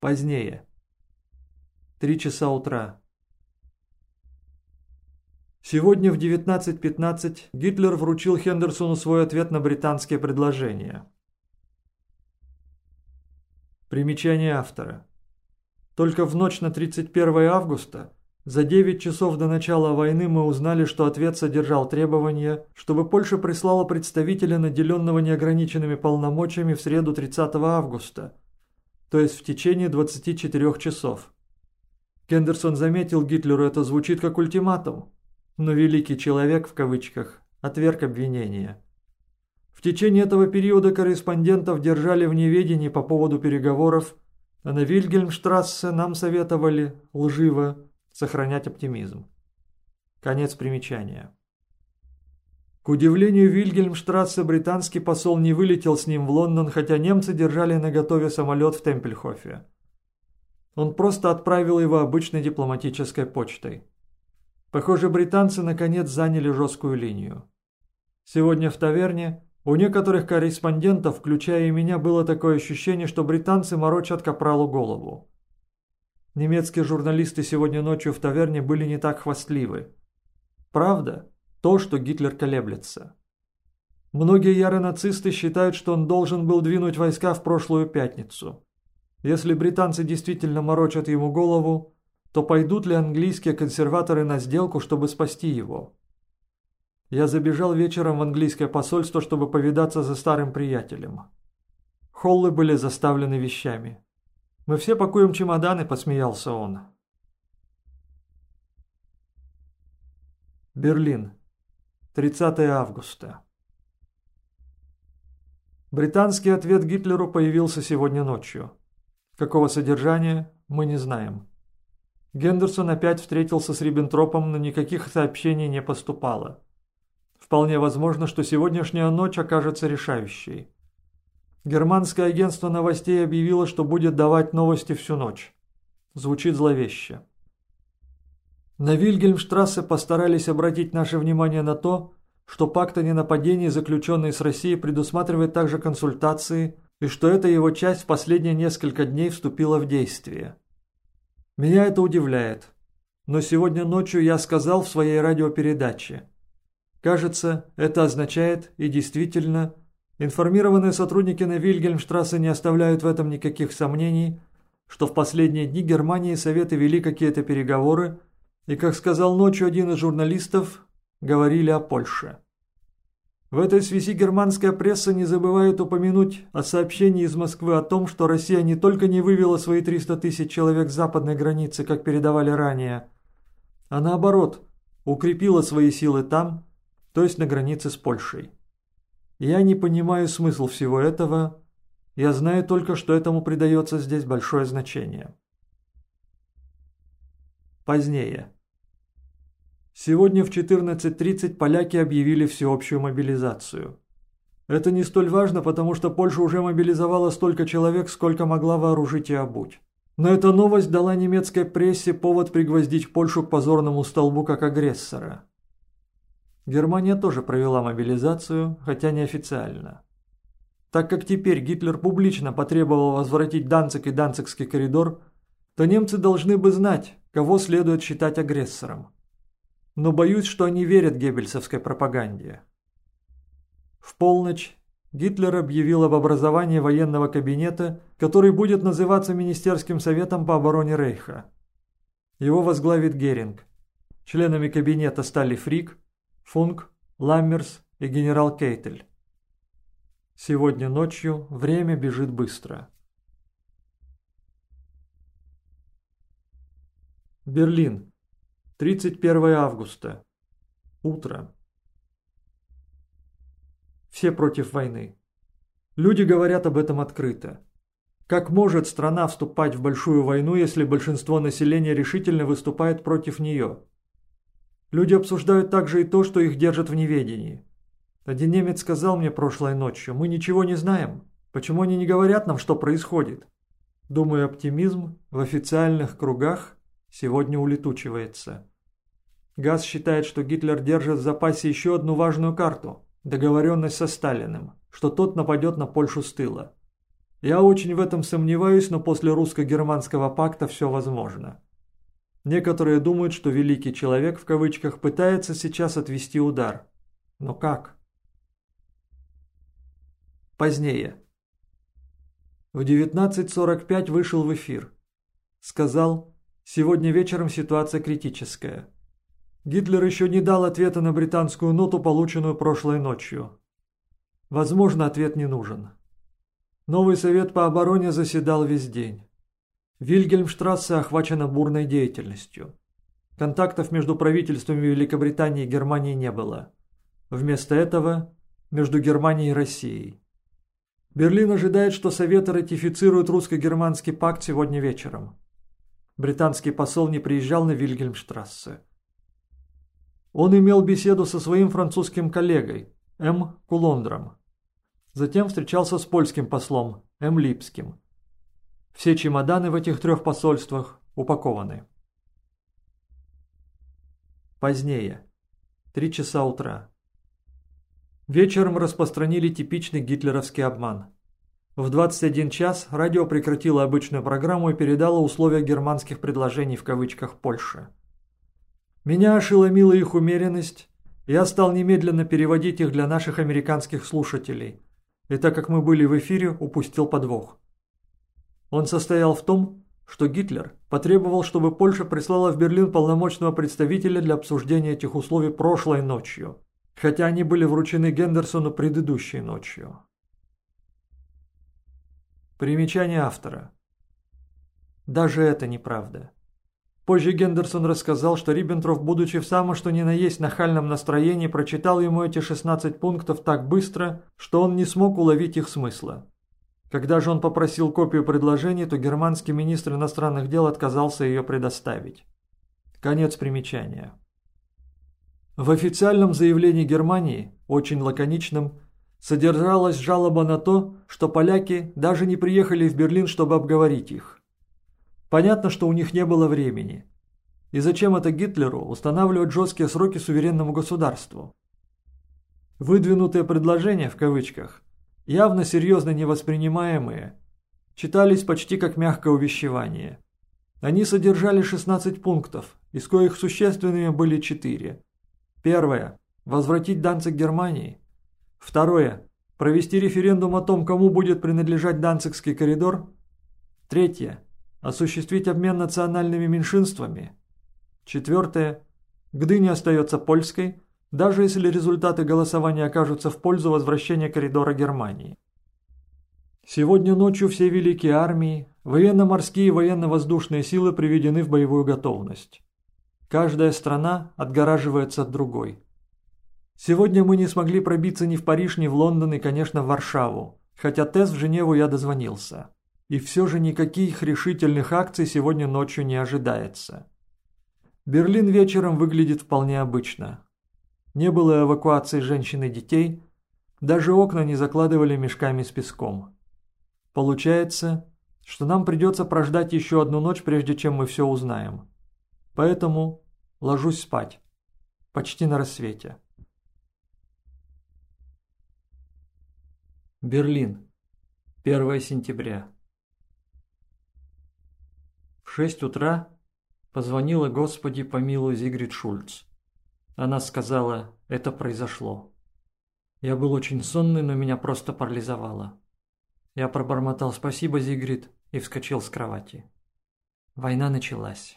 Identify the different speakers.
Speaker 1: Позднее. Три часа утра. Сегодня в 19.15 Гитлер вручил Хендерсону свой ответ на британские предложения. Примечание автора. Только в ночь на 31 августа, за 9 часов до начала войны, мы узнали, что ответ содержал требование, чтобы Польша прислала представителя, наделенного неограниченными полномочиями в среду 30 августа, то есть в течение 24 часов. Кендерсон заметил Гитлеру, это звучит как ультиматум, но «великий человек» в кавычках отверг обвинение. В течение этого периода корреспондентов держали в неведении по поводу переговоров, а на Вильгельмштрассе нам советовали, лживо, сохранять оптимизм. Конец примечания. К удивлению Вильгельмштрассе британский посол не вылетел с ним в Лондон, хотя немцы держали на готове самолет в Темпельхофе. Он просто отправил его обычной дипломатической почтой. Похоже, британцы наконец заняли жесткую линию. Сегодня в таверне у некоторых корреспондентов, включая и меня, было такое ощущение, что британцы морочат капралу голову. Немецкие журналисты сегодня ночью в таверне были не так хвастливы. Правда, то, что Гитлер колеблется. Многие ярые нацисты считают, что он должен был двинуть войска в прошлую пятницу. Если британцы действительно морочат ему голову, то пойдут ли английские консерваторы на сделку, чтобы спасти его? Я забежал вечером в английское посольство, чтобы повидаться за старым приятелем. Холлы были заставлены вещами. «Мы все пакуем чемоданы», – посмеялся он. Берлин. 30 августа. Британский ответ Гитлеру появился сегодня ночью. Какого содержания, мы не знаем. Гендерсон опять встретился с Риббентропом, но никаких сообщений не поступало. Вполне возможно, что сегодняшняя ночь окажется решающей. Германское агентство новостей объявило, что будет давать новости всю ночь. Звучит зловеще. На Вильгельмштрассе постарались обратить наше внимание на то, что пакт о ненападении, заключенный с Россией, предусматривает также консультации, и что эта его часть в последние несколько дней вступила в действие. Меня это удивляет. Но сегодня ночью я сказал в своей радиопередаче. Кажется, это означает, и действительно, информированные сотрудники на Вильгельмштрассе не оставляют в этом никаких сомнений, что в последние дни Германии Советы вели какие-то переговоры, и, как сказал ночью один из журналистов, говорили о Польше. В этой связи германская пресса не забывает упомянуть о сообщении из Москвы о том, что Россия не только не вывела свои 300 тысяч человек с западной границы, как передавали ранее, а наоборот, укрепила свои силы там, то есть на границе с Польшей. Я не понимаю смысл всего этого, я знаю только, что этому придается здесь большое значение. Позднее. Сегодня в 14.30 поляки объявили всеобщую мобилизацию. Это не столь важно, потому что Польша уже мобилизовала столько человек, сколько могла вооружить и обуть. Но эта новость дала немецкой прессе повод пригвоздить Польшу к позорному столбу как агрессора. Германия тоже провела мобилизацию, хотя неофициально. Так как теперь Гитлер публично потребовал возвратить Данцик и Данцикский коридор, то немцы должны бы знать, кого следует считать агрессором но боюсь, что они верят геббельсовской пропаганде. В полночь Гитлер объявил об образовании военного кабинета, который будет называться Министерским советом по обороне Рейха. Его возглавит Геринг. Членами кабинета стали Фрик, Функ, Ламмерс и генерал Кейтель. Сегодня ночью время бежит быстро. Берлин, 31 августа. Утро. Все против войны. Люди говорят об этом открыто. Как может страна вступать в большую войну, если большинство населения решительно выступает против нее? Люди обсуждают также и то, что их держат в неведении. Один немец сказал мне прошлой ночью, мы ничего не знаем. Почему они не говорят нам, что происходит? Думаю, оптимизм в официальных кругах сегодня улетучивается. Газ считает, что Гитлер держит в запасе еще одну важную карту – договоренность со Сталиным, что тот нападет на Польшу с тыла. Я очень в этом сомневаюсь, но после русско-германского пакта все возможно. Некоторые думают, что великий человек в кавычках пытается сейчас отвести удар. Но как? Позднее. В 19.45 вышел в эфир. Сказал, сегодня вечером ситуация критическая. Гитлер еще не дал ответа на британскую ноту, полученную прошлой ночью. Возможно, ответ не нужен. Новый совет по обороне заседал весь день. Вильгельмштрассе охвачена бурной деятельностью. Контактов между правительствами Великобритании и Германии не было. Вместо этого между Германией и Россией. Берлин ожидает, что Советы ратифицируют русско-германский пакт сегодня вечером. Британский посол не приезжал на Вильгельмштрассе. Он имел беседу со своим французским коллегой, М. Кулондром. Затем встречался с польским послом, М. Липским. Все чемоданы в этих трех посольствах упакованы. Позднее. Три часа утра. Вечером распространили типичный гитлеровский обман. В 21 час радио прекратило обычную программу и передало условия германских предложений в кавычках Польше. Меня ошеломила их умеренность, я стал немедленно переводить их для наших американских слушателей, и так как мы были в эфире, упустил подвох. Он состоял в том, что Гитлер потребовал, чтобы Польша прислала в Берлин полномочного представителя для обсуждения этих условий прошлой ночью, хотя они были вручены Гендерсону предыдущей ночью. Примечание автора. Даже это неправда. Позже Гендерсон рассказал, что Риббентроф, будучи в самом что ни на есть нахальном настроении, прочитал ему эти 16 пунктов так быстро, что он не смог уловить их смысла. Когда же он попросил копию предложений, то германский министр иностранных дел отказался ее предоставить. Конец примечания. В официальном заявлении Германии, очень лаконичном, содержалась жалоба на то, что поляки даже не приехали в Берлин, чтобы обговорить их. Понятно, что у них не было времени. И зачем это Гитлеру устанавливать жесткие сроки суверенному государству? Выдвинутые предложения, в кавычках, явно серьезно невоспринимаемые, читались почти как мягкое увещевание. Они содержали 16 пунктов, из коих существенными были 4. Первое. Возвратить Данцик Германии. Второе. Провести референдум о том, кому будет принадлежать Данцикский коридор. Третье. Осуществить обмен национальными меньшинствами. Четвертое. Гдыня остается польской, даже если результаты голосования окажутся в пользу возвращения коридора Германии. Сегодня ночью все великие армии, военно-морские и военно-воздушные силы приведены в боевую готовность. Каждая страна отгораживается от другой. Сегодня мы не смогли пробиться ни в Париж, ни в Лондон и, конечно, в Варшаву, хотя тест в Женеву я дозвонился. И все же никаких решительных акций сегодня ночью не ожидается. Берлин вечером выглядит вполне обычно. Не было эвакуации женщин и детей, даже окна не закладывали мешками с песком. Получается, что нам придется прождать еще одну ночь, прежде чем мы все узнаем. Поэтому ложусь спать. Почти на рассвете. Берлин. 1 сентября. В шесть утра позвонила Господи помилуй Зигрид Шульц. Она сказала, это произошло. Я был очень сонный, но меня просто парализовало. Я пробормотал «спасибо, Зигрид» и вскочил с кровати. Война началась.